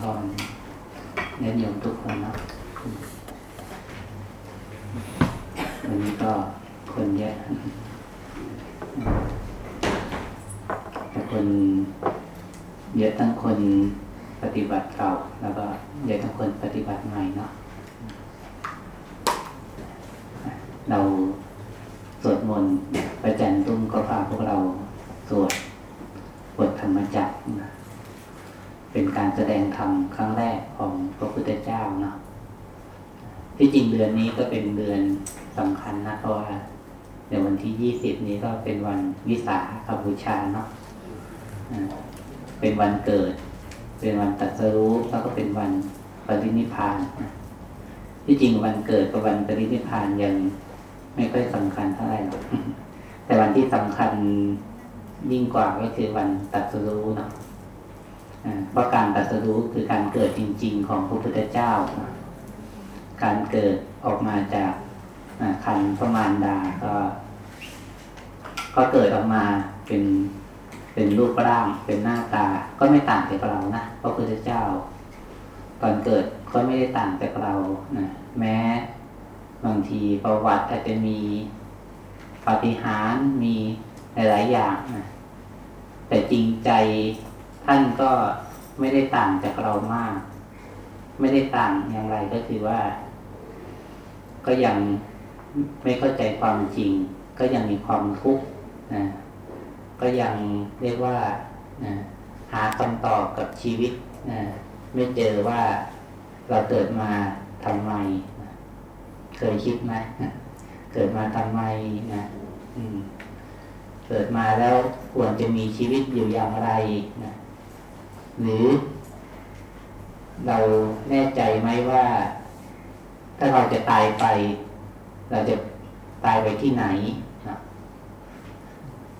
พรเน้นโยมทุกคนนะวันนี้ก็คนเยอะแต่คนเยอะทั้งคนปฏิบัติเก่า แล้วก็เยอะทั้งคนปฏิบัติใหม่เนาะเราสวดมนต์ประจันตุ้มก็พาพวกเราสวดบทธรรมจักรนะเป็นการแสดงธรรมครั้งแรกของพระพุทธเจ้าเนาะ ที่จริงเดือนนี้ก็เป็นเดือนสำคัญนะเพราะว่าในวันที่ยี่สิบนี้ก็เป็นวันวิสาขบูชาเนาะเป็นวันเกิด เป็นวันตรัสรู้แล้วก็เป็นวันปรินิพานที่จริงวันเกิดกับวันปรินิพานยังไม่ค่อยสำคัญเท่าไหร่หรอกแต่วันที่สำคัญยิ่งกว่าก็คือวันตรัสรู้เนาะเพราะการตรัสรู้คือการเกิดจริง ๆ ของพระพุทธเจ้า การเกิดออกมาจากคันพระมารดาก็ ก็เกิดออกมาเป็นเป็นรูปร่างเป็นหน้าตา ก็ไม่ต่างจากเรานะพระพุทธเจ้า ตอนเกิดก็ไม่ได้ต่างจากเรานะแม้บางทีประวัติอาจจะมีปาฏิหาริย์มีหลายๆอย่างนะแต่จริงใจท่านก็ไม่ได้ต่างจากเรามาก ไม่ได้ต่างอย่างไรก็คือว่า ก็ยังไม่เข้าใจความจริง ก็ยังมีความทุกข์นะก็ยังเรียกว่านะหาคำตอบกับชีวิตนะไม่เจอว่าเราเกิดมาทำไมนะเคยคิดไหมเกิดมาทำไมนะเกิดมาแล้วควรจะมีชีวิตอยู่อย่างไรนะหรือ เราแน่ใจไหมว่า ถ้าเราจะตายไป เราจะตายไปที่ไหนนะ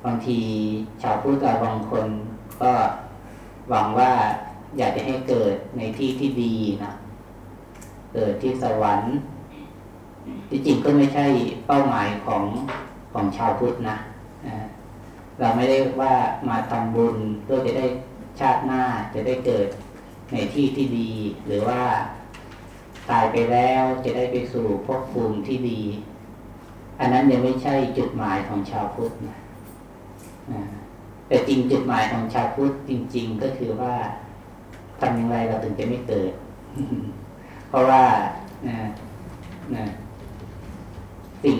บางทีชาวพุทธบางคนก็หวังว่าอยากจะให้เกิดในที่ที่ดีนะเกิดที่สวรรค์ที่จริงก็ไม่ใช่เป้าหมายของของชาวพุทธนะเราไม่ได้ว่ามาทำบุญเพื่อจะได้ชาติหน้าจะได้เกิดในที่ที่ดี หรือว่า ตายไปแล้วจะได้ไปสู่ภพภูมิที่ดี อันนั้นยังไม่ใช่จุดหมายของชาวพุทธนะแต่จริงจุดหมายของชาวพุทธจริง ๆ ก็คือว่าทำอย่างไรเราถึงจะไม่เกิด เพราะว่าสิ่ง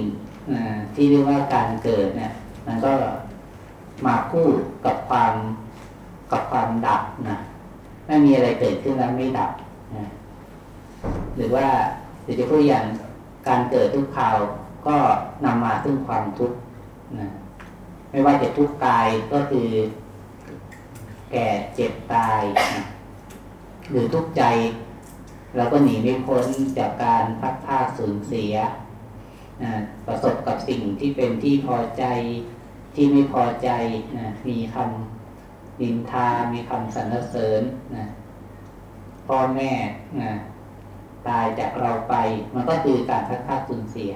ที่เรียกว่าการเกิดเนี่ยมันก็มาคู่กับความกับความดับนะไม่มีอะไรเกิดขึ้นแล้วไม่ดับ หรือว่าเดี๋ยวจะพูดอย่างการเกิดทุกข่าวก็นำมาซึ่งความทุกข์นะไม่ว่าจะทุกข์กายก็คือแก่เจ็บตายนะหรือทุกข์ใจเราก็หนีไม่พ้นจากการพัดพาสูญเสียนะประสบกับสิ่งที่เป็นที่พอใจที่ไม่พอใจนะมีคำนินทา มีคำสรรเสริญนะพ่อแม่นะ ตายจากเราไป มันก็คือการพัดพาสูญเสีย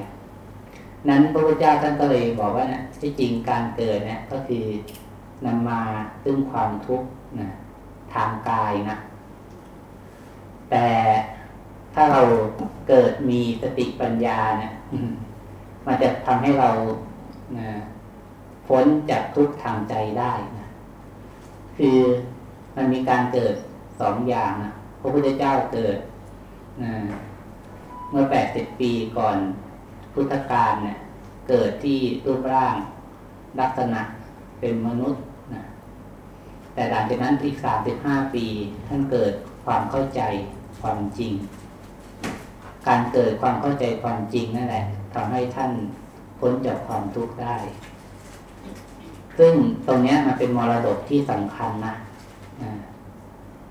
นั้นพระพุทธเจ้าท่านก็เลยบอกว่านะที่จริงการเกิดเนะก็คือนำมาซึ่งความทุกข์นะทางกายนะ แต่ถ้าเราเกิดมีสติปัญญาเนะี่ยมันจะทำให้เรานะพ้นจากทุกข์ทางใจได้นะคือมันมีการเกิดสองอย่างนะพระพุทธเจ้าเกิด นะเมื่อแปดสิบปีก่อนพุทธกาลเนี่ยเกิดที่รูปร่างลักษณะเป็นมนุษย์นะแต่หลังจากนั้นอีกสามสิบห้าปี ท่านเกิดความเข้าใจความจริง การเกิดความเข้าใจความจริงนั่นแหละทำให้ท่านพ้นจากความทุกข์ได้ ซึ่งตรงนี้มันเป็นมรดกที่สำคัญนะ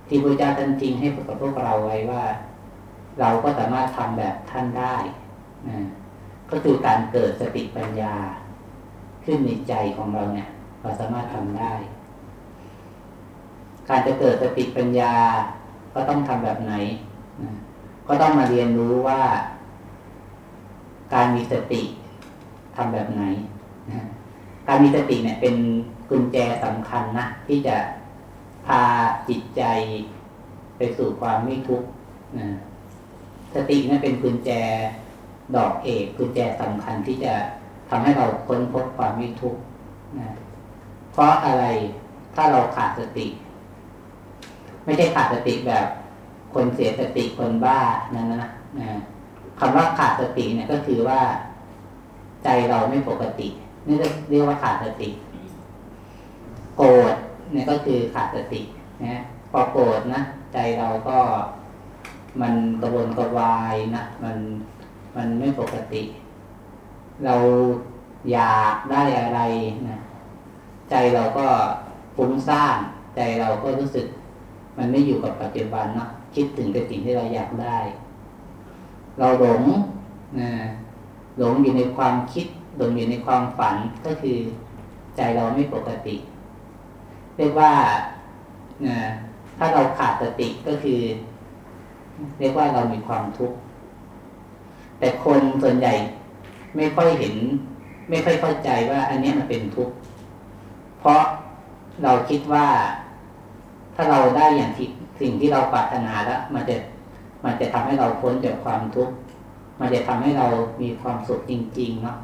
ที่พระเจ้าท่านจริงให้กับพวกเราไว้ว่า เราก็สามารถทำแบบท่านได้นะก็คือการเกิดสติปัญญา ขึ้นในใจของเราเนี่ย เราสามารถทำได้ การจะเกิดสติปัญญา ก็ต้องทำแบบไหนนะก็ต้องมาเรียนรู้ว่า การมีสติทำแบบไหนนะการมีสติเนี่ย เป็นกุญแจสำคัญนะที่จะพาจิตใจไปสู่ความไม่ทุกข์นะ สตินั่นเป็นกุญแจดอกเอกกุญแจสำคัญที่จะทำให้เราค้นพบความไม่ทุกข์นะเพราะอะไรถ้าเราขาดสติ ไม่ใช่ขาดสติแบบคนเสียสติคนบ้านั่นนะนะคำว่าขาดสติเนี่ยก็คือว่า ใจเราไม่ปกตินี่เรียกว่าขาดสติ โกรธเนี่ยก็คือขาดสตินะพอโกรธนะใจเราก็ มันกระวนกระวายนะมันมันไม่ปกติ เราอยากได้อะไรนะใจเราก็ฟุ้งซ่านใจเราก็รู้สึก มันไม่อยู่กับปัจจุบันเนาะคิดถึงแต่สิ่งที่เราอยากได้ เราหลงนะหลงอยู่ในความคิดหลงอยู่ในความฝันก็คือใจเราไม่ปกติ เรียกว่านะถ้าเราขาดสติก็คือ เรียกว่าเรามีความทุกข์แต่คนส่วนใหญ่ไม่ค่อยเห็น ไม่ค่อยเข้าใจว่า อันนี้มันเป็นทุกข์เพราะเราคิดว่า ถ้าเราได้อย่างที่สิ่งที่เราปรารถนาแล้ว มันจะมันจะทำให้เราพ้นจากความทุกข์มันจะทำให้เรามีความสุขจริง ๆ เนาะ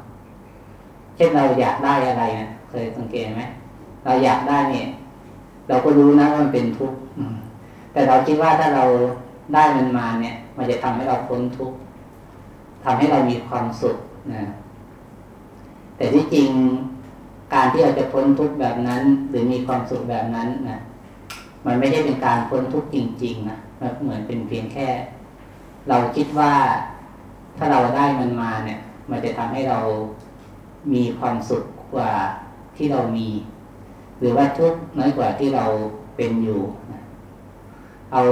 เช่นเราอยากได้อะไรนะเคยสังเกตไหมเราอยากได้เนี่ย เราก็รู้นะว่ามันเป็นทุกข์แต่เราคิดว่าถ้าเรา ได้มันมาเนี่ย มันจะทำให้เราพ้นทุกข์ทำให้เรามีความสุขนะแต่ที่จริงการที่เราจะพ้นทุกข์แบบนั้น หรือมีความสุขแบบนั้นนะมันไม่ได้เป็นการพ้นทุกข์จริง ๆนะมันเหมือนเป็นเพียงแค่ เราคิดว่าถ้าเราได้มันมาเนี่ย มันจะทำให้เรามีความสุขกว่าที่เรามี หรือว่าทุกข์น้อยกว่าที่เราเป็นอยู่ เอา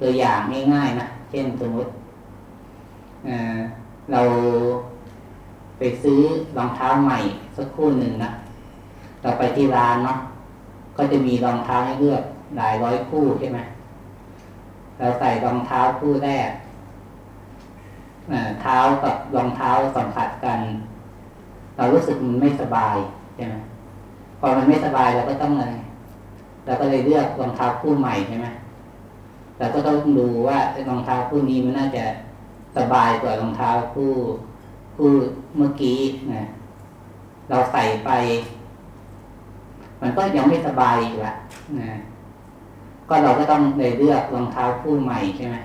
ตัวอย่างง่ายๆนะเช่นสมมติเราไปซื้อรองเท้าใหม่สักคู่หนึ่งนะเราไปที่ร้านเนาะก็จะมีรองเท้าให้เลือกหลายร้อยคู่ใช่ไหมเราใส่รองเท้าคู่แรกเท้ากับรองเท้าสัมผัสกัน เรารู้สึกมันไม่สบายใช่ไหมพอมันไม่สบายเราก็ต้องอะไรเราก็เลยเลือกรองเท้าคู่ใหม่ใช่ไหม เราก็ต้องดูว่ารองเท้าคู่นี้มันน่าจะสบายกว่ารองเท้าคู่คู่เมื่อกี้นะเราใส่ไป มันก็ยังไม่สบายอีกละนะก็เราก็ต้องเลยเลือกรองเท้าคู่ใหม่ใช่ไหม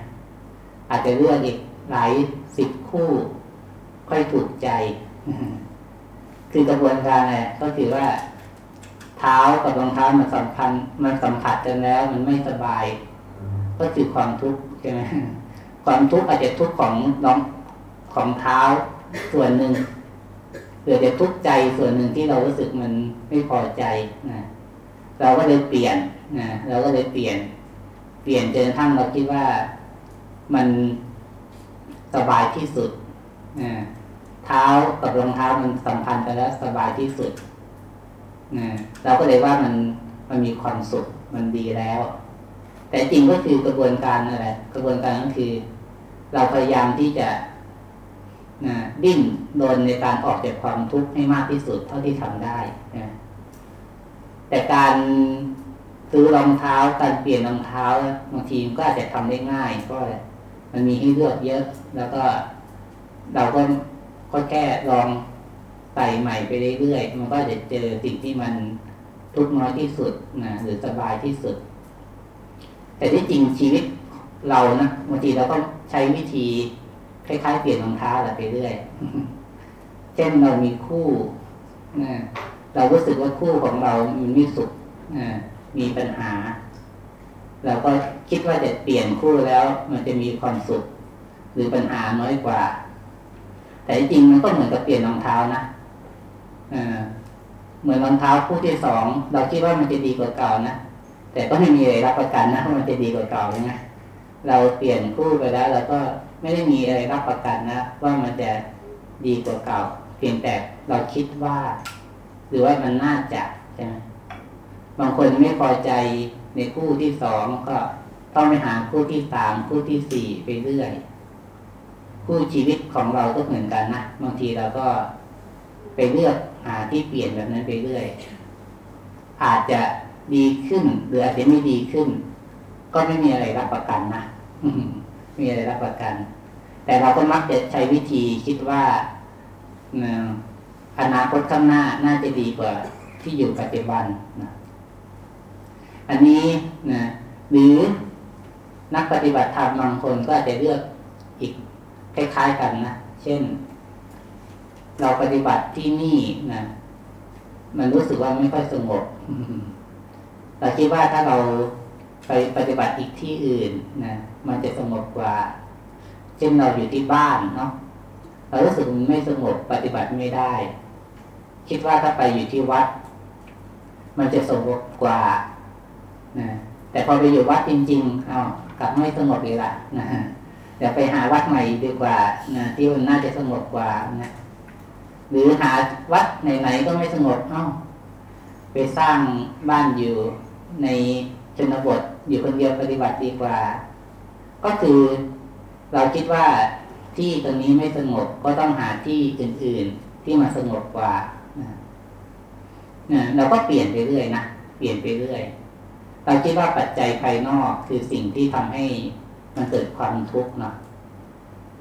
อาจจะเลือกอีกหลายสิบคู่ ค่อยถูกใจ คือกระบวนการอะไรก็คือว่า เท้ากับรองเท้ามันสัมพันธ์มันสัมผัสกันแล้ว มันไม่สบาย ก็คือความทุกข์ใช่ไหมความทุกข์อาจจะทุกข์ของน้องของเท้าส่วนหนึ่งเกิดจะทุกข์ใจส่วนหนึ่งที่เรารู้สึกมันไม่พอใจนะเราก็เลยเปลี่ยนนะเราก็เลยเปลี่ยน เปลี่ยนจนกระทั่งเราคิดว่ามันสบายที่สุดนะเท้ากับรองเท้ามันสัมพันธ์กันแล้วสบายที่สุดนะเราก็เลยว่ามันมันมีความสุขมันดีแล้ว แต่จริงก็คือกระบวนการอะไรกระบวนการก็คือ เราพยายามที่จะนะดิ้นรนในการออกจากความทุกข์ให้มากที่สุดเท่าที่ทำได้นะแต่การซื้อรองเท้าการเปลี่ยนรองเท้าบางทีก็อาจจะทำได้ง่ายเพราะมันมีให้เลือกเยอะ แล้วก็เราก็ก็แค่ลองใส่ใหม่ไปเรื่อยๆมันก็จะเจอสิ่งที่มันทุกน้อยที่สุดนะหรือสบายที่สุด แต่ที่จริงชีวิตเรานะบางทีเราก็ใช้วิธีคล้ายๆเปลี่ยนรองเท้าอะไรไปเรื่อยเช่นเรามีคู่เรารู้สึกว่าคู่ของเรามันไม่สุขมีปัญหา เราก็คิดว่าจะเปลี่ยนคู่แล้ว มันจะมีความสุข หรือปัญหาน้อยกว่า แต่จริงมันก็เหมือนกับเปลี่ยนรองเท้านะเหมือนรองเท้าคู่ที่สองเราคิดว่ามันจะดีกว่าเก่านะ แต่ก็ไม่มีอะไรรับประกันนะว่ามันจะดีกว่าเก่าใช่ไหมเราเปลี่ยนคู่ไปแล้วเราก็ไม่ได้มีอะไรรับประกันนะว่ามันจะดีกว่าเก่า เพียงแต่เราคิดว่า หรือว่ามันน่าจะใช่ไหมบางคนไม่พอใจในคู่ที่สองก็ต้องไปหาคู่ที่สามคู่ที่สี่ไปเรื่อยคู่ชีวิตของเราก็เหมือนกันนะบางทีเราก็ไปเลือกหาที่เปลี่ยนแบบนั้นไปเรื่อย อาจจะ ดีขึ้น หรืออาจจะไม่ดีขึ้น ก็ไม่มีอะไรรับประกันนะมีอะไรรับประกัน แต่เราก็มักจะใช้วิธีคิดว่าอนาคตข้างหน้าน่าจะดีกว่าที่อยู่ปัจจุบันนะอันนี้นะหรือนักปฏิบัติธรรมบางคนก็อาจจะเลือกอีกคล้ายๆกันนะเช่น เราปฏิบัติที่นี่นะมันรู้สึกว่าไม่ค่อยสงบ เราคิดว่าถ้าเราไปปฏิบัติอีกที่อื่นนะมันจะสงบกว่า เช่นเราอยู่ที่บ้านเนาะเรารู้สึกมันไม่สงบปฏิบัติไม่ได้ คิดว่าถ้าไปอยู่ที่วัด มันจะสงบกว่านะแต่พอไปอยู่วัดจริงๆเอากลับไม่สงบเลยล่ะนะเดี๋ยวไปหาวัดใหม่ดีกว่านะที่มันน่าจะสงบกว่านะหรือหาวัดไหนๆก็ไม่สงบเอ้าไปสร้างบ้านอยู่ ในชนบทอยู่คนเดียวปฏิบัติดีกว่า ก็คือเราคิดว่าที่ตรงนี้ไม่สงบก็ต้องหาที่อื่น ๆ ที่มาสงบกว่านะเราก็เปลี่ยนไปเรื่อยนะเปลี่ยนไปเรื่อยเราคิดว่าปัจจัยภายนอกคือสิ่งที่ทำให้มันเกิดความทุกข์เนาะ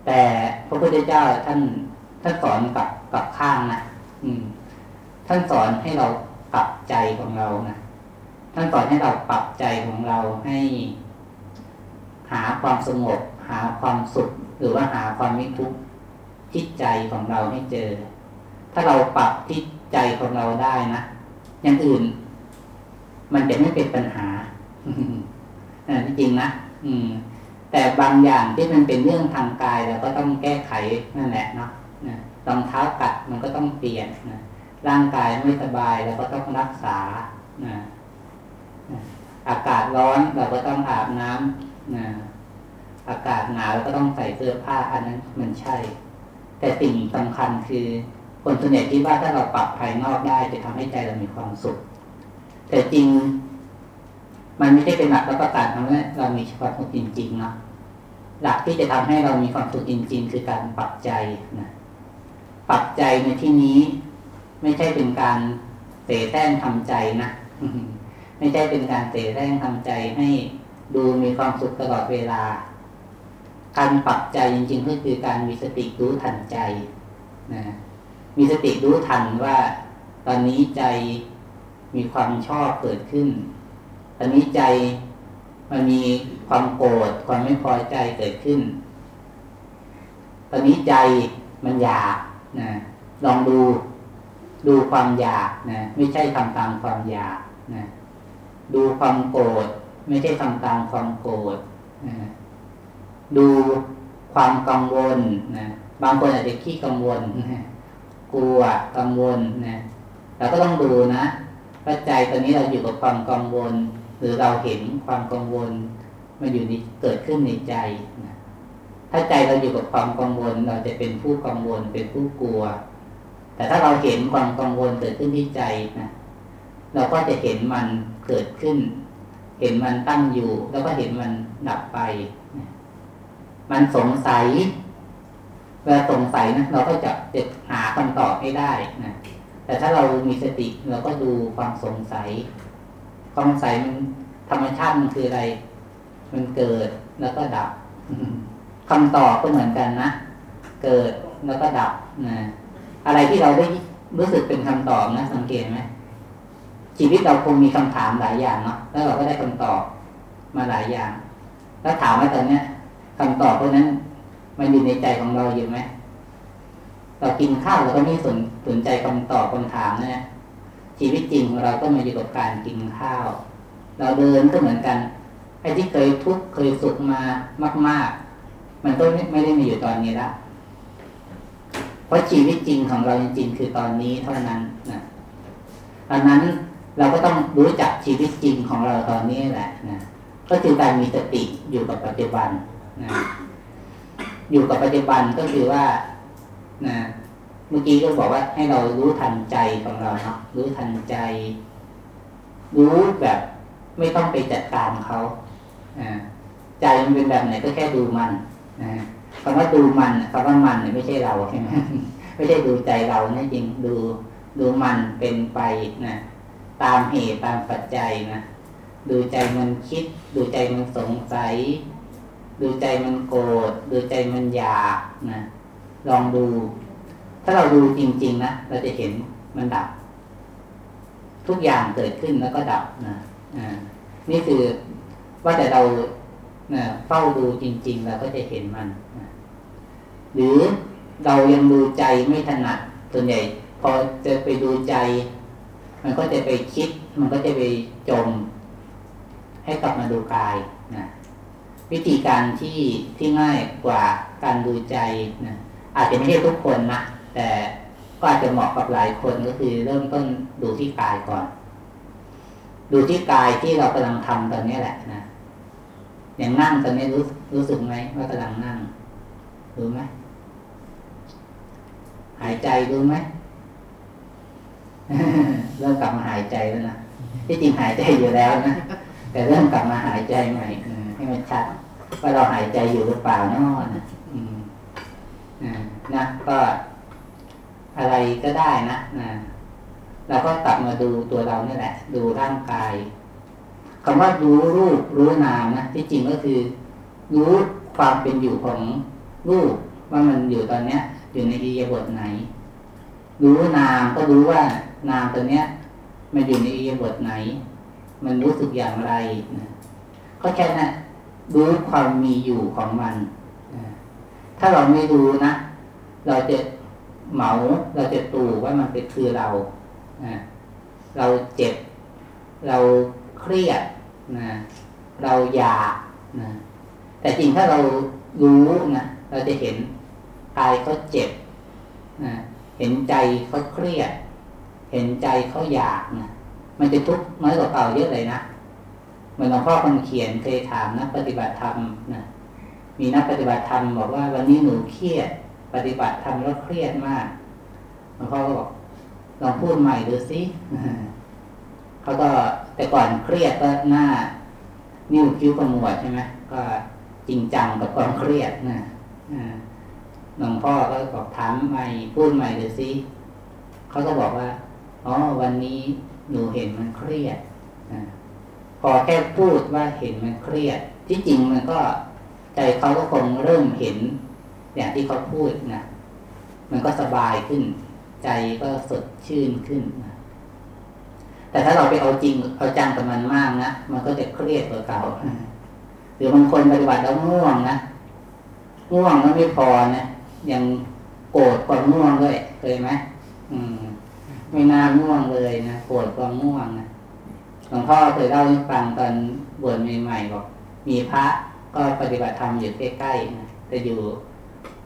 แต่พระพุทธเจ้าท่านท่านสอนกับกับข้างนะอืม ท่านสอนให้เราปรับใจของเรานะ ท่านสอนให้เราปรับใจของเราให้ หาความสงบ หาความสุขหรือว่าหาความไม่ทุกข์ที่ใจของเราให้เจอ ถ้าเราปรับที่ใจของเราได้นะอย่างอื่น มันจะไม่เป็นปัญหาอ่าจริงนะอืม แต่บางอย่างที่มันเป็นเรื่องทางกายเราก็ต้องแก้ไขนั่นแหละเนาะรองเท้ากัดมันก็ต้องเปลี่ยนนะร่างกายไม่สบายเราก็ต้องรักษานะ อากาศร้อนเราก็ต้องอาบน้ำนะอากาศหนาวเราก็ต้องใส่เสื้อผ้าอันนั้นมันใช่ แต่สิ่งสำคัญคือคนส่วนใหญ่คิดว่าถ้าเราปรับภายนอกได้จะทำให้ใจเรามีความสุข แต่จริง มันไม่ใช่เป็นหลักรับประกันทำให้เรามีความสุขจริงๆเนาะหลักที่จะทำให้เรามีความสุขจริง ๆ คือการปรับใจนะปรับใจในที่นี้ ไม่ใช่เป็นการเสแสร้งทำใจนะ ไม่ใช่เป็นการเสแสร้งทำใจให้ดูมีความสุขตลอดเวลา การปรับใจจริงๆก็คือการมีสติรู้ทันใจนะมีสติรู้ทันว่า ตอนนี้ใจมีความชอบเกิดขึ้น ตอนนี้ใจมันมีความโกรธความไม่พอใจเกิดขึ้น ตอนนี้ใจมันอยากนะลองดูดูความอยากนะไม่ใช่ทำตามความอยากนะ ดูความโกรธไม่ใช่ทำตามความโกรธนะดูความกังวลนะบางคนอาจจะขี้กังวลนะกลัวกังวลนะเราก็ต้องดูนะว่าใจตอนนี้เราอยู่กับความกังวล หรือเราเห็นความกังวลมาอยู่ในเกิดขึ้นในใจนะถ้าใจเราอยู่กับความกังวล เราจะเป็นผู้กังวลเป็นผู้กลัว แต่ถ้าเราเห็นความกังวลเกิดขึ้นที่ใจนะเราก็จะเห็นมัน เกิดขึ้น เห็นมันตั้งอยู่ แล้วก็เห็นมันดับไป มันสงสัยเวลาสงสัยนะเราก็จะจะหาคำตอบให้ได้นะแต่ถ้าเรามีสติเราก็ดูความสงสัย ความสงสัยมันธรรมชาติมันคืออะไร มันเกิดแล้วก็ดับคำตอบก็เหมือนกันนะ เกิดแล้วก็ดับนะอะไรที่เราได้รู้สึกเป็นคำตอบนะ สังเกตไหม ชีวิตเราคงมีคำถามหลายอย่างเนาะแล้วเราก็ได้คำตอบมาหลายอย่าง แล้วถามว่าตอนเนี้ยคำตอบพวกนั้น มันอยู่ในใจของเราอยู่ไหมเรากินข้าวเราก็ไม่สนสนใจคำตอบคำถามนะชีวิตจริงเราก็มาอยู่กับการกินข้าว เราเดินก็เหมือนกันไอ้ที่เคยทุกข์เคยสุขมามาก ๆ มันก็ไม่ได้มีอยู่ตอนนี้ละเพราะชีวิตจริงของเราจริงๆคือตอนนี้เท่านั้นนะดังนั้น เราก็ต้องรู้จักชีวิตจริงของเราตอนนี้แหละนะก็คือการมีสติอยู่กับปัจจุบันนะอยู่กับปัจจุบันก็คือว่านะเมื่อกี้ก็บอกว่าให้เรารู้ทันใจของเราเนาะรู้ทันใจ รู้แบบไม่ต้องไปจัดการเขาใจมันเป็นแบบไหนก็แค่ดูมันนะคำว่าดูมันคำว่ามันเนี่ยไม่ใช่เราใช่ไหมไม่ใช่ดูใจเรานะจริงดูดูมันเป็นไปนะ ตามเหตุตามปัจจัยนะดูใจมันคิด ดูใจมันสงสัย ดูใจมันโกรธดูใจมันอยากนะลองดู ถ้าเราดูจริง ๆ นะเราจะเห็นมันดับ ทุกอย่างเกิดขึ้นแล้วก็ดับนะอ่านี่คือว่าแต่เรานะเฝ้าดูจริง ๆ เราก็จะเห็นมันนะหรือเรายังดูใจไม่ถนัดส่วนใหญ่ พอจะไปดูใจ มันก็จะไปคิด มันก็จะไปจม ให้กลับมาดูกายนะวิธีการที่ที่ง่ายกว่าการดูใจนะอาจจะไม่ใช่ทุกคนนะแต่ก็อาจจะเหมาะกับหลายคนก็คือ เริ่มต้นดูที่กายก่อน ดูที่กายที่เรากำลังทำตอนนี้แหละนะอย่างนั่งตอนนี้รู้รู้สึกไหมว่ากำลังนั่งรู้ไหมหายใจรู้ไหม เริ่มกลับมาหายใจแล้วนะที่จริงหายใจอยู่แล้วนะแต่เริ่มกลับมาหายใจใหม่ให้มันชัดว่าเราหายใจอยู่หรือเปล่านอะนะนะก็อะไรก็ได้นะนะเราก็กลับมาดูตัวเราเนี่ยแหละ ดูร่างกายคำว่ารู้รูปรู้นามนะที่จริงก็คือ รู้ความเป็นอยู่ของรูปว่ามันอยู่ตอนเนี้ย อยู่ในอิริยบถไหน รู้นามก็รู้ว่า นามตัวเนี้ยมันอยู่ในอิริยาบถไหน มันรู้สึกอย่างไรนะก็แค่นั้นรู้ความมีอยู่ของมันนะถ้าเราไม่รู้นะเราจะเหมาเราจะตู่ว่ามันเป็นคือเรานะเราเจ็บ เราเครียดนะเราอยากนะแต่จริงถ้าเรารู้นะเราจะเห็นกายเขาเจ็บนะเห็นใจเขาเครียด เห็นใจเขาอยากนะมันจะทุกข์น้อยกว่าเก่าเยอะเลยนะเหมือนหลวงพ่อคนเขียนเคยถามนักปฏิบัติธรรมนะมีนักปฏิบัติธรรมบอกว่าวันนี้หนูเครียด ปฏิบัติธรรมแล้วเครียดมากหลวงพ่อก็บอกลองพูดใหม่ดูสิเขาก็แต่ก่อนเครียดก็หน้า นิ้วคิ้วขมวดใช่ไหมก็จริงจังกับความเครียดนะหลวงพ่อก็บอกถามใหม่พูดใหม่ดูสิเขาก็บอกว่า อ๋อวันนี้หนูเห็นมันเครียดอพอแค่พูดว่าเห็นมันเครียด ที่จริงมันก็ใจเขาก็คงเริ่มเห็น อย่างที่เขาพูดนะมันก็สบายขึ้น ใจก็สดชื่นขึ้นนะแต่ถ้าเราไปเอาจริงเอาจังกับมันมากนะมันก็จะเครียดกว่าเก่าหรือบางคนปฏิบัติแล้วง่วงนะง่วงแล้วไม่พอนะยังโกรธควาง่วงด้วยเคยไหมอืม ไม่น่าง่วงเลยนะโกรธความง่วงนะหลวงพ่อเคยเล่าให้ฟังตอนบวชใหม่ๆบอกมีพระก็ปฏิบัติธรรมอยู่ใกล้ๆนะแต่อยู่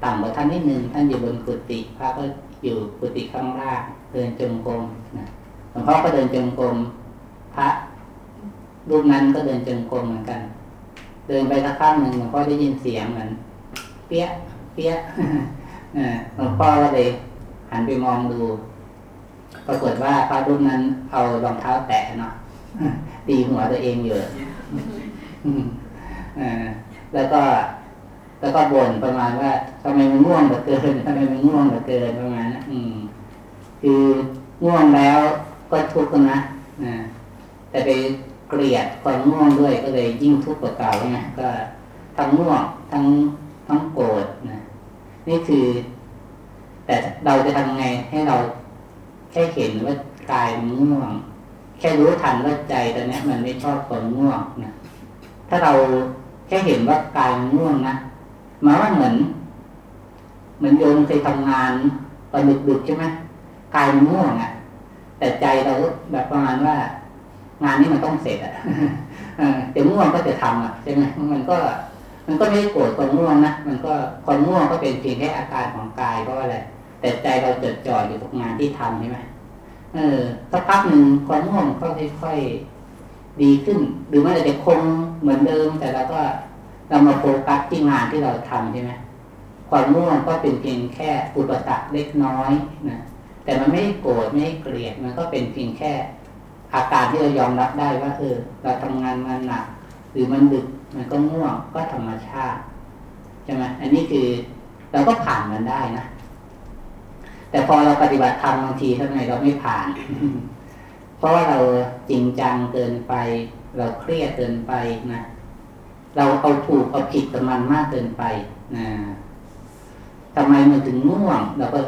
ต่ำกว่าท่านนิดนึงท่านอยู่บนกุฏิพระก็อยู่กุฏิข้างล่างเดินจงกรมนะหลวงพ่อก็เดินจงกรมพระรูปนั้นก็เดินจงกรมเหมือนกัน เดินไปสักพักหนึ่งหลวงพ่อได้ยินเสียงเหมือนเปี้ยเปี้ยหลวงพ่อก็เลยหันไปมองดู ปรากฏว่าพระรูปนั้นเอารองเท้าแตะเนาะตีหัวตัวเองอยู่แล้วก็ แล้วก็บ่นประมาณว่าทำไมมันง่วงเหลือเกินทำไมมันง่วงเหลือเกินประมาณนั้นคือง่วงแล้วก็ทุกข์นะแต่ไปเกลียดความง่วงด้วยก็เลยยิ่งทุกข์กว่าเก่าไงก็ทั้งง่วงทั้งทั้งโกรธนะนี่คือ แต่เราจะทำไงให้เรา ค่เห็นว่ากายมันง่วง แค่รู้ทันว่าใจตอนนี้มันไม่ชอบความง่วงนะถ้าเราแค่เห็นว่ากายมันง่วงนะหมายว่าเหมือนเหมือนโยมเคยทำงานตอนดึกๆใช่ไหมกายมันง่วงอะ แต่ใจเราแบบประมาณว่า งานนี้มันต้องเสร็จอะเดี๋ยวง่วงก็จะทำอะใช่ไหมมันก็ มันก็ไม่ได้โกรธความง่วงนะมันก็ความง่วงก็เป็นเพียงแค่อาการของกายเพราะอะไร แต่ใจเราจดจ่ออยู่กับงานที่ทำใช่ไหมเออสักพักหนึ่งความง่วงก็ค่อยๆดีขึ้น หรือมันอาจจะคงเหมือนเดิม แต่เราก็เรามาโฟกัสที่งานที่เราทำใช่ไหมความง่วงก็เป็นเพียงแค่อุปสรรคเล็กน้อยนะแต่มันไม่โกรธไม่เกลียดมันก็เป็นเพียงแค่อาการที่เรายอมรับได้ว่าเออเราทำงานมาหนัก หรือมันดึกมันก็ง่วงก็ธรรมชาติใช่ไหมอันนี้คือเราก็ผ่านมันได้นะ แต่พอเราปฏิบัติธรรมบางทีทำไมเราไม่ผ่าน เพราะว่าเราจริงจังเกินไป เราเครียดเกินไปนะเราเอาถูกเอาผิดกับมันมากเกินไปนะทำไมมันถึงง่วงเราก็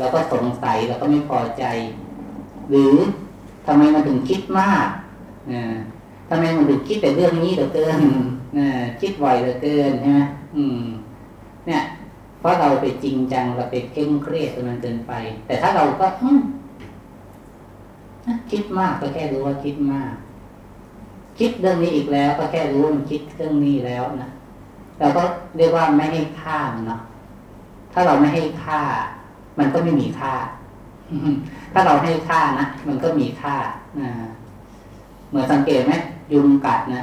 เราก็สงสัยเราก็ไม่พอใจ หรือทำไมมันถึงคิดมากนะทำไมมันถึงคิดแต่เรื่องนี้เหลือเกินนะคิดไวเหลือเกินใช่ไหมอืม เนี่ย เพราะเราไปจริงจังเราไปเคร่งเครียดจนมันเกินไป แต่ถ้าเราก็อืคิดมากก็แค่รู้ว่าคิดมาก คิดเรื่องนี้อีกแล้วก็แค่รู้มันคิดเรื่องนี้แล้วนะเราก็เรียกว่าไม่ให้ค่าเนาะถ้าเราไม่ให้ค่า มันก็ไม่มีค่าถ้าเราให้ค่านะมันก็มีค่าเหมือนสังเกตไหมยุงกัดนะ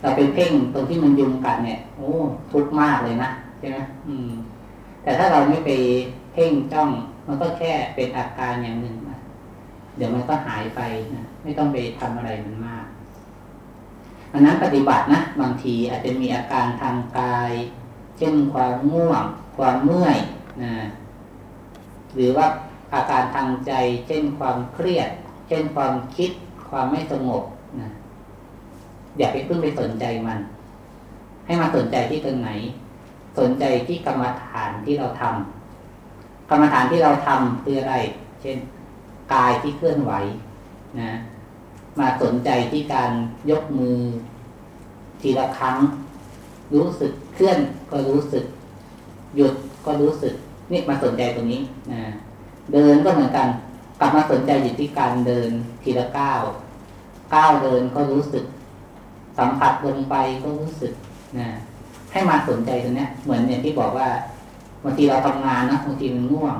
เราไปเพ่งตรงที่มันยุงกัดเนี่ย โอ้ทุกข์มากเลยนะใช่ไหมอืม แต่ถ้าเราไม่ไปเพ่งจ้อง มันก็แค่เป็นอาการอย่างหนึ่งนะเดี๋ยวมันก็หายไปนะไม่ต้องไปทำอะไรมันมากอันนั้นปฏิบัตินะบางทีอาจจะมีอาการทางกาย เช่นความง่วง ความเมื่อยนะหรือว่าอาการทางใจ เช่นความเครียด เช่นความคิด ความไม่สงบนะอย่าไปเพิ่งไปสนใจมัน ให้มาสนใจที่ตรงไหน สนใจที่กรรมฐานที่เราทำกรรมฐานที่เราทำคืออะไร เช่นกายที่เคลื่อนไหวนะ มาสนใจที่การยกมือ ทีละครั้ง รู้สึกเคลื่อนก็รู้สึก หยุดก็รู้สึกนี่มาสนใจตรงนี้นะเดินก็เหมือนกัน กลับมาสนใจอยู่ที่การเดินทีละก้าวก้าวเดินก็รู้สึก สัมผัสลงไปก็รู้สึกนะ ให้มาสนใจตรงนี้เหมือนอย่างที่บอกว่าบางทีเราทำงานนะบางทีมันง่วง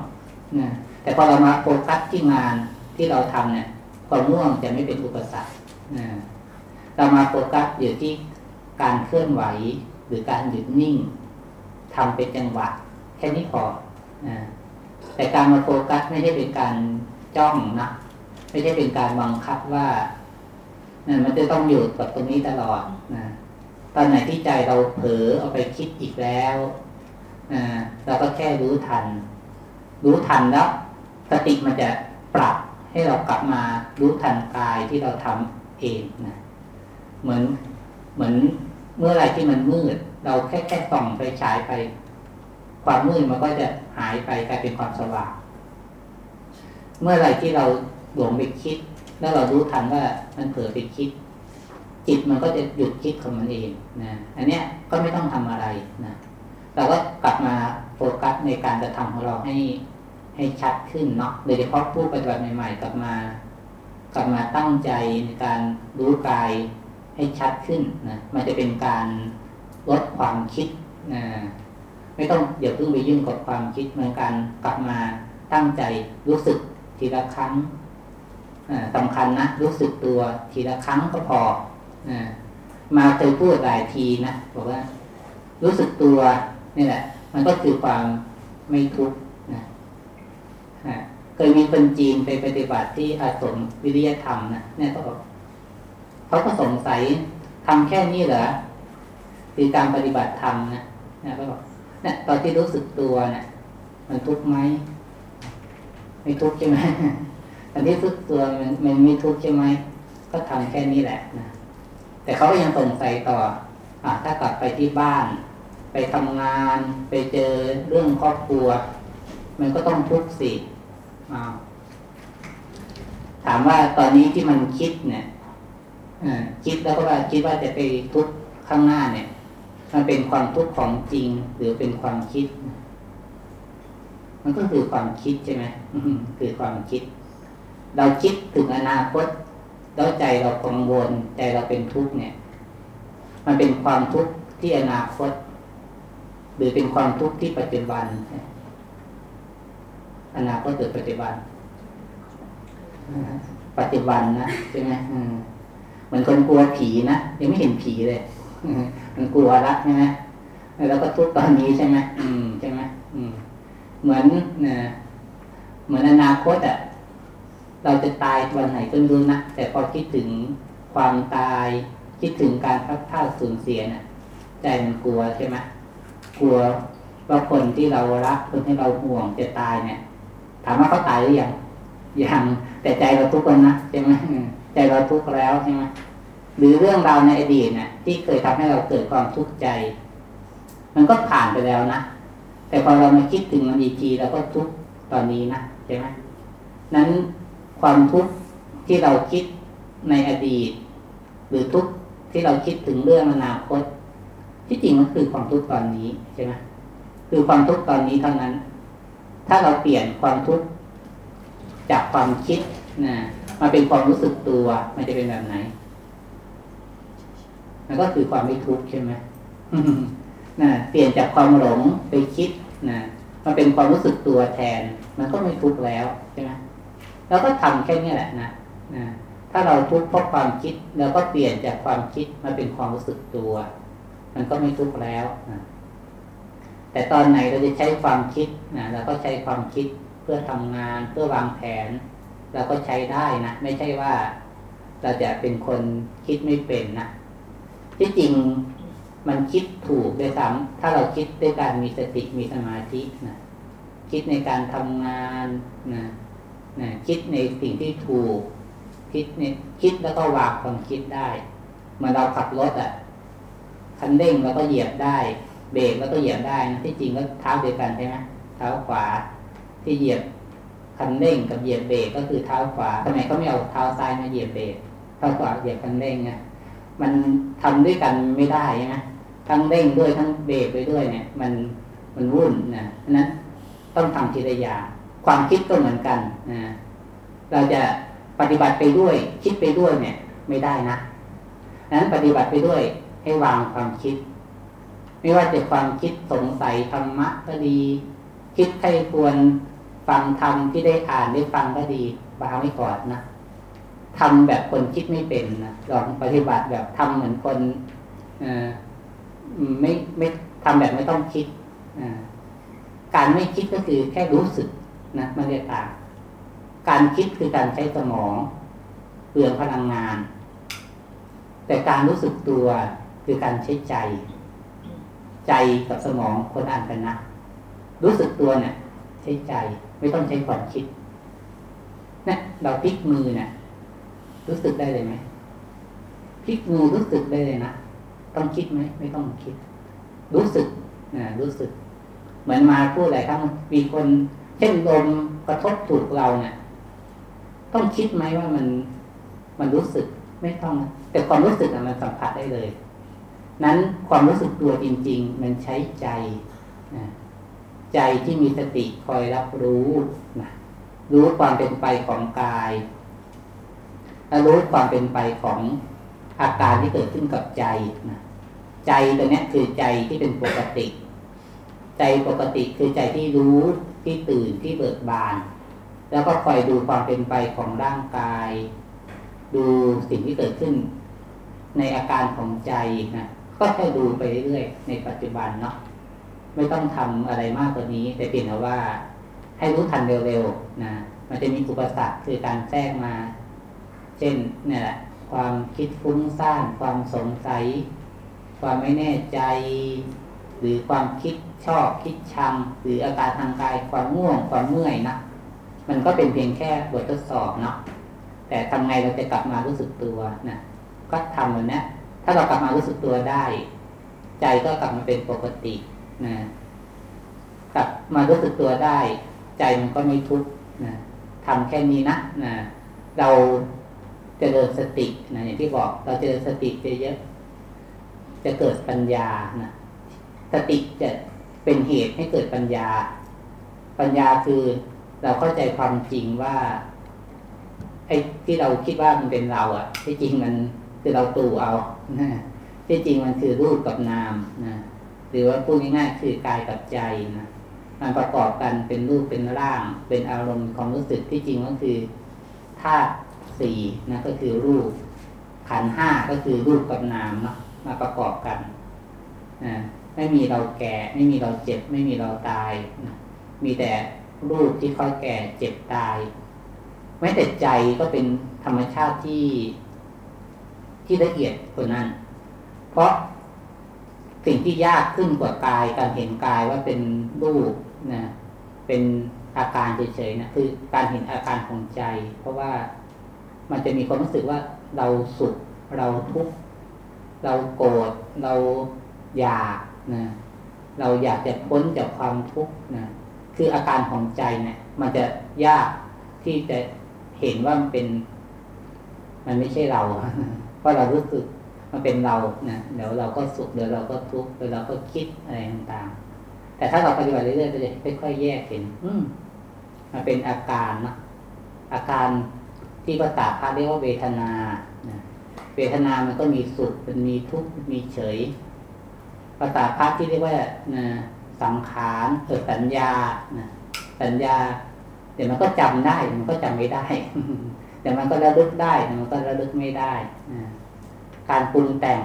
นะแต่พอเรามาโฟกัสที่งานที่เราทำเนี่ยความง่วงจะไม่เป็นอุปสรรคเรามาโฟกัสอยู่ที่การเคลื่อนไหวหรือการหยุดนิ่งทำเป็นจังหวะแค่นี้พอนะแต่การมาโฟกัสไม่ใช่เป็นการจ้องนะไม่ใช่เป็นการบังคับว่านั่นมันจะต้องอยู่กับตรงนี้ตลอดนะ ตอนไหนที่ใจเราเผลอเอาไปคิดอีกแล้วเราก็แค่รู้ทัน รู้ทันแล้วสติมันจะปรับให้เรากลับมารู้ทันกายที่เราทำเองนะเหมือนเหมือนเมื่อไรที่มันมืด เราแค่แค่ส่องไปฉายไป ความมืดมันก็จะหายไปกลายเป็นความสว่างเมื่อไรที่เราหลงไปคิด แล้วเรารู้ทันว่ามันเผลอไปคิด จิตมันก็จะหยุดคิดของมันเองนะอันเนี้ยก็ไม่ต้องทำอะไรนะเราก็กลับมาโฟกัสในการกระทำของเราให้ให้ชัดขึ้นเนาะโดยเฉพาะผู้ปฏิบัติใหม่ ๆ กลับมา กลับมาตั้งใจในการรู้กายให้ชัดขึ้นนะมันจะเป็นการลดความคิดนะไม่ต้องเดี๋ยวเพิ่งไปยุ่งกับความคิดเหมือนกันกลับมาตั้งใจรู้สึกทีละครั้งสำคัญนะรู้สึกตัวทีละครั้งก็พอ มาเคยพูดหลายทีนะบอกว่า รู้สึกตัวนี่แหละ มันก็คือความไม่ทุกข์นะเคยมีคนจีนไปปฏิบัติที่อาสมวิริยธรรมนะเนี่ยเขาบอกเขาก็สงสัยทำแค่นี้เหรอคือการปฏิบัติธรรมนะนะเขาบอกเนี่ยตอนที่รู้สึกตัวเนะี่ยมันทุกข์ไหมไม่ทุกข์ใช่ไหมตอนที่รู้สึกตัวมันมันไม่ทุกข์ใช่ไหมก็ทำแค่นี้แหละนะ แต่เขาก็ยังสงสัยต่ออถ้ากลับไปที่บ้าน ไปทำงาน ไปเจอเรื่องครอบครัว มันก็ต้องทุกข์สิถามว่าตอนนี้ที่มันคิดเนี่ยคิดแล้วก็ว่าคิดว่าจะไปทุกข์ข้างหน้าเนี่ย มันเป็นความทุกข์ของจริง หรือเป็นความคิด มันก็คือความคิดใช่ไหมคือความคิด เราคิดถึงอนาคต แล้วใจเรากังวลใจเราเป็นทุกข์เนี่ย มันเป็นความทุกข์ที่อนาคต หรือเป็นความทุกข์ที่ปัจจุบัน อนาคตหรือปัจจุบันปัจจุบันนะใช่ไหมเหมือนคนกลัวผีนะยังไม่เห็นผีเลยมันกลัวละใช่ไหมแล้วก็ทุกตอนนี้ใช่ไหมอืมใช่ไหมอืม เหมือนนะเหมือนอนาคตอะ เราจะตายวันไหนก็ไม่รู้นะแต่พอคิดถึงความตายคิดถึงการพัดพลาดสูญเสียนะ่ะ ใจมันกลัวใช่ไหมกลัวว่าคนที่เรารักคนที่เราห่วงจะตายเนี่ย ถามว่าเขาตายหรือยังยังแต่ใจเราทุกข์กันนะใช่ไหมใจเราทุกข์แล้วใช่ไหมหรือเรื่องราวในอดีตนะที่เคยทำให้เราเกิดความทุกข์ใจ มันก็ผ่านไปแล้วนะแต่พอเรามาคิดถึงมันอีกทีเราก็ทุกข์ตอนนี้นะใช่ไหมนั้น ความทุกข์ที่เราคิดในอดีต หรือทุกข์ที่เราคิดถึงเรื่องอนาคต ที่จริงมันคือความทุกข์ตอนนี้ใช่ไหมคือความทุกข์ตอนนี้เท่านั้น ถ้าเราเปลี่ยนความทุกข์จากความคิดนะมาเป็นความรู้สึกตัวมันจะเป็นแบบไหนมันก็คือความไม่ทุกข์ใช่ไหมนะเปลี่ยนจากความหลงไปคิดนะมาเป็นความรู้สึกตัวแทน มันก็ไม่ทุกข์แล้วใช่ไหม เราก็ทำแค่นี้แหละนะนะถ้าเราทุกข์เพราะความคิดเราก็เปลี่ยนจากความคิดมาเป็นความรู้สึกตัว มันก็ไม่ทุกข์แล้วนะแต่ตอนไหนเราจะใช้ความคิดนะเราก็ใช้ความคิดเพื่อทำงานเพื่อวางแผน เราก็ใช้ได้นะไม่ใช่ว่าเราจะเป็นคนคิดไม่เป็นนะที่จริงมันคิดถูกด้วยซ้ำถ้าเราคิดด้วยการมีสติมีสมาธินะคิดในการทำงานนะ นะคิดในสิ่งที่ถูก คิดในคิดแล้วก็วางความคิดได้เมื่อเราขับรถอะ่ะคันเร่งแล้วก็เหยียบได้ เบรกแล้วก็เหยียบได้นะที่จริงก็เท้าเดียวกันใช่ไหมเท้าขวาที่เหยียบคันเร่งกับเหยียบเบรกก็คือเท้าขวาทำไมเขาไม่เอาเท้าซ้ายมาเหยียบเบรกเท้าขวาเหยียบคันเร่งไงมันทำด้วยกันไม่ได้ใช่ไหมทั้งเร่งด้วยทั้งเบรกไปด้วยเนี่ย มันมันวุ่นนะเพราะนั้นต้องทำทีละอย่าง ความคิดก็เหมือนกันนะเราจะปฏิบัติไปด้วย คิดไปด้วยเนี่ย ไม่ได้นะนั้นปฏิบัติไปด้วยให้วางความคิด ไม่ว่าจะความคิดสงสัยธรรมะก็ดี คิดใครควรฟังธรรมที่ได้อ่านได้ฟังก็ดีวางไว้ก่อนนะทำแบบคนคิดไม่เป็นนะลองปฏิบัติแบบทำเหมือนคนอไม่ไม่ทำแบบไม่ต้องคิดการไม่คิดก็คือแค่รู้สึก นะมันเรียกต่าง การคิดคือการใช้สมองเปลืองพลังงาน แต่การรู้สึกตัวคือการใช้ใจ ใจกับสมองคนอ่านกันนะรู้สึกตัวเนี่ย ใช้ใจไม่ต้องใช้ความคิดเนี่ยเราพลิกมือเนี่ยรู้สึกได้เลยไหมพลิกมือรู้สึกได้เลยนะต้องคิดไหมไม่ต้องคิด รู้สึกนะรู้สึก เหมือนมาพูดอะไรครับมีคน เช่นลมกระทบถูกเราเนี่ยต้องคิดไหมว่ามันมันรู้สึกไม่ต้องแต่ความรู้สึกมันสัมผัสได้เลย นั้นความรู้สึกตัวจริง ๆ มันใช้ใจนะใจที่มีสติคอยรับรู้นะรู้ความเป็นไปของกายและรู้ความเป็นไปของอาการที่เกิดขึ้นกับใจนะใจตัวนี้คือใจที่เป็นปกติ ใจปกติคือใจที่รู้ ที่ตื่นที่เบิกบาน แล้วก็คอยดูความเป็นไปของร่างกาย ดูสิ่งที่เกิดขึ้น ในอาการของใจนะก็แค่ดูไปเรื่อยๆในปัจจุบันเนาะไม่ต้องทำอะไรมากกว่านี้ แต่เพียงแต่ว่า ให้รู้ทันเร็วๆนะมันจะมีอุปสรรคคือการแทรกมา เช่นเนี่ยแหละความคิดฟุ้งซ่านความสงสัย ความไม่แน่ใจ หรือความคิดชอบคิดชัง หรืออาการทางกายความง่วงความเมื่อยนะมันก็เป็นเพียงแค่บททดสอบเนาะแต่ทำไงเราจะกลับมารู้สึกตัวนะก็ทำแบบนี้ถ้าเรากลับมารู้สึกตัวได้ ใจก็กลับมาเป็นปกตินะกลับมารู้สึกตัวได้ ใจมันก็ไม่ทุกข์นะทำแค่นี้นะนะเราจริญสตินะอย่างที่บอกเราเจริญสติเยอะจะเกิดปัญญานะ สติจะเป็นเหตุให้เกิดปัญญา ปัญญาคือเราเข้าใจความจริงว่าไอ้ที่เราคิดว่ามันเป็นเราอะ ที่จริงมันคือเราตูเอานะที่จริงมันคือรูปกับนามนะหรือว่าพูดง่ายๆคือกายกับใจนะมันประกอบกันเป็นรูปเป็นร่าง เป็นอารมณ์ความรู้สึกที่จริงก็คือธาตุสี่นะก็คือรูปขันห้าก็คือรูปกับนามเนาะมาประกอบกันนะ ไม่มีเราแก่ ไม่มีเราเจ็บ ไม่มีเราตายนะมีแต่รูปที่ค่อยแก่เจ็บตายแม้แต่ใจก็เป็นธรรมชาติที่ที่ละเอียดกว่านั้น เพราะสิ่งที่ยากขึ้นกว่ากายการเห็นกายว่าเป็นรูปนะ เป็นอาการเฉยๆนะคือการเห็นอาการของใจ เพราะว่ามันจะมีความรู้สึกว่าเราสุขเราทุกข์เราโกรธเราอยาก นะเราอยากจะพ้นจากความทุกข์นะคืออาการของใจเนี่ย มันจะยากที่จะเห็นว่ามันเป็น มันไม่ใช่เราเพราะเรารู้สึกมันเป็นเรานะเดี๋ยวเราก็สุขเดี๋ยวเราก็ทุกข์เดี๋ยวเราก็คิดอะไรต่างๆ แต่ถ้าเราปฏิบัติเรื่อยๆจะค่อยๆแยกเห็น อืมมันเป็นอาการนะอาการที่ภาษาพาเรียกว่าเวทนานะเวทนามันก็มีสุขมันมีทุกข์มีเฉย ภาษาพระที่เรียกว่านะสังขารเกิดสัญญานะสัญญา เดี๋ยวมันก็จำได้มันก็จำไม่ได้เดี๋ยวมันก็ระลึกได้เดี๋ยวมันก็ระลึกไม่ได้นะการปรุงแต่ง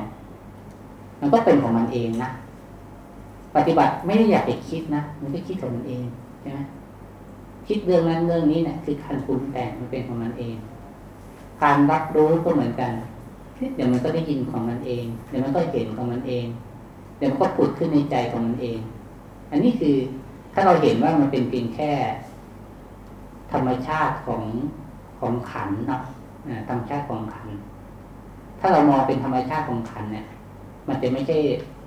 มันก็เป็นของมันเองนะปฏิบัติไม่ได้อยากไปคิดนะมันก็คิดของมันเองใช่ไหมคิดเรื่องนั้นเรื่องนี้เนะี่ยคือการปรุงแต่งมันเป็นของมันเอง การรับรู้ก็เหมือนกันเดี๋ยวมันก็ได้ยินของมันเอง เดี๋ยวมันก็เห็นของมันเอง เดี๋ยวมันก็ผุดขึ้นในใจของมันเอง อันนี้คือถ้าเราเห็นว่ามันเป็นเพียงแค่ ธรรมชาติของของขันเนาะธรรมชาติของขัน ถ้าเรามองเป็นธรรมชาติของขันเนี่ย มันจะไม่ใช่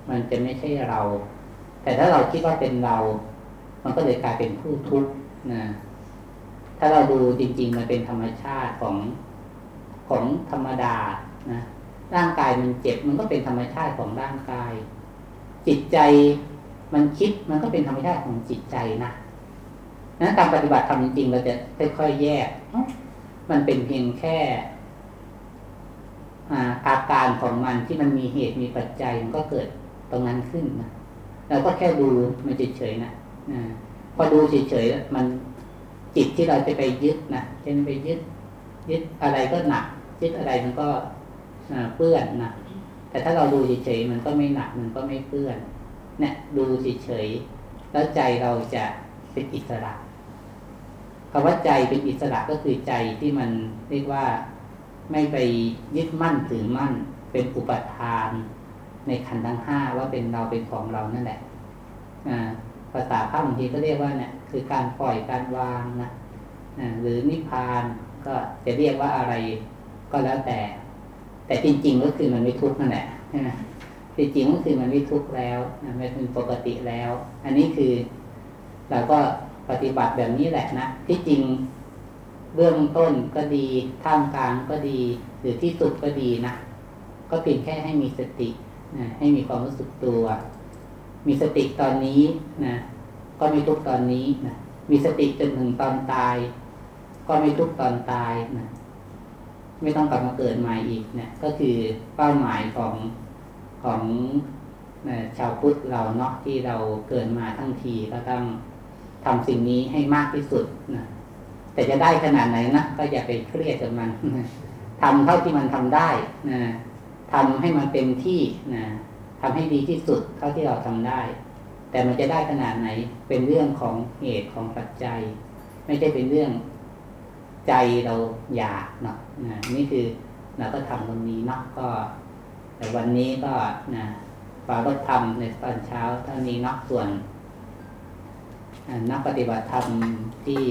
มันจะไม่ใช่เรา แต่ถ้าเราคิดว่าเป็นเรา มันก็เลยกลายเป็นผู้ทุกข์นะถ้าเราดูจริง ๆ มันเป็นธรรมชาติของของธรรมดานะร่างกายมันเจ็บมันก็เป็นธรรมชาติของร่างกาย จิตใจมันคิดมันก็เป็นธรรมชาติของจิตใจนะนั้นการปฏิบัติธรรมจริงๆเราจะค่อยๆแยก มันเป็นเพียงแค่อาการของมันที่มันมีเหตุมีปัจจัยมันก็เกิดตรงนั้นขึ้นนะเราก็แค่ดูมันเฉยๆนะพอดูเฉยๆมันจิตที่เราจะไปยึดนะเช่นไปยึด ยึดอะไรก็หนัก ยึดอะไรมันก็เปื้อนนะ แต่ถ้าเราดูเฉยๆมันก็ไม่หนักมันก็ไม่เปื้อนเนี่ยดูเฉยๆแล้วใจเราจะเป็นอิสระคำว่าใจเป็นอิสระก็คือใจที่มันเรียกว่าไม่ไปยึดมั่นถือมั่น เป็นอุปทาน ในขันธ์ทั้งห้าว่าเป็นเราเป็นของเรานั่นแหละภาษาพระบางทีก็เรียกว่าเนี่ยคือการปล่อยการวางนะหรือนิพพานก็จะเรียกว่าอะไรก็แล้วแต่ แต่จริง ๆ ก็คือมันไม่ทุกข์นั่นแหละใช่ไหมจริงๆก็คือมันไม่ทุกข์แล้วมันเป็นปกติแล้ว อันนี้คือเราก็ปฏิบัติแบบนี้แหละนะที่จริงเบื้องต้นก็ดีท่ามกลางก็ดี หรือที่สุดก็ดีนะก็เพียงแค่ให้มีสตินะให้มีความรู้สึกตัว มีสติตอนนี้นะก็ไม่ทุกตอนนี้นะมีสติจนถึงตอนตาย ก็ไม่ทุกตอนตายนะ ไม่ต้องกลับมาเกิดใหม่อีกเนะก็คือเป้าหมายของของชาวพุทธเราเนาะที่เราเกิดมาทั้งทีก็ต้องทำสิ่งนี้ให้มากที่สุดนะแต่จะได้ขนาดไหนนะก็อย่าไปเครียดกับมันทำเท่าที่มันทำได้นะทำให้มันเต็มที่นะทำให้ดีที่สุดเท่าที่เราทำได้ แต่มันจะได้ขนาดไหนเป็นเรื่องของเหตุของปัจจัย ไม่ใช่เป็นเรื่อง ใจเราอยากเนาะนะนี่คือเราก็ทำตรงนี้เนาะก็ แต่วันนี้ก็นะฝาก็ทำในตอนเช้าเท่านี้เนาะส่วนนักปฏิบัติธรรมที่